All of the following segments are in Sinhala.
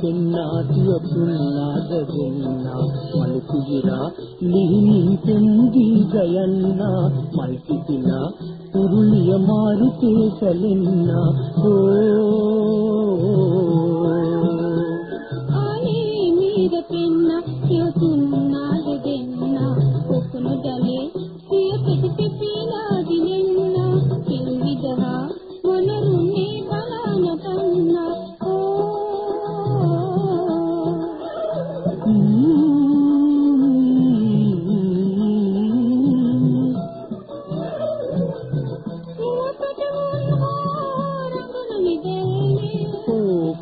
පෙන්නාතිය පුන්නාද දෙන්නා මල් කුජිරා ලිහිමින් පෙන්දී ගයන්නා. මල් පිපිලා පුරුලිය මාරුතේ සැලෙන්නා. ආනේ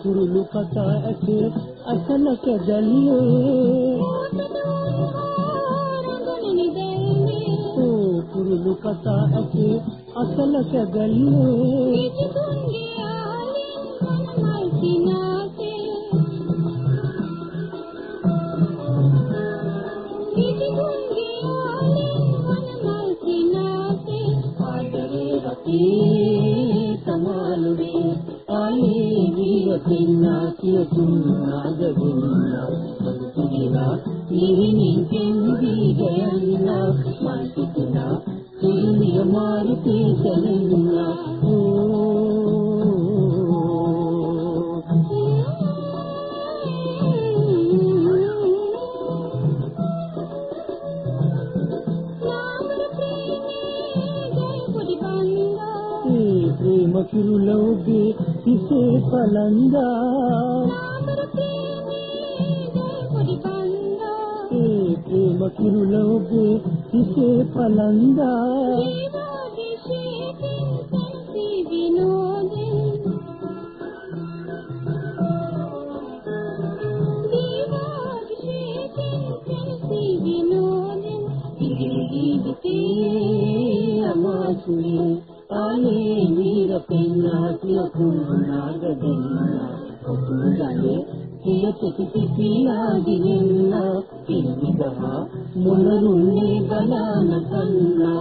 කුරුළු කතා ඇසේ අසලක දැලියේ ඕ කුරුළු කතා ඇසේ අසලක දැලියේ ಕಿರಕಿನ್ನ ಕಿರಕಿನ್ನ ಜಗುನ್ನ ಬದುಕಿನ ನೀನಿ ಕೆಂದಿಗೆಯನ್ನ ಮಾಡಿಸಿನ ಕೇಳಿಯ ಮಾರುತಿ ತಲೆಯ ප්‍රේම කිරුල ඔබේ හිසේ පලංගා ඒ ප්‍රේම කිරුල ඔබේ හිසේ පලංගා ජීවිතේ ani mira penna tiya kunna gadenna kokundale tiya tikiti tiya dinna tinnidaha munarunne galana kanna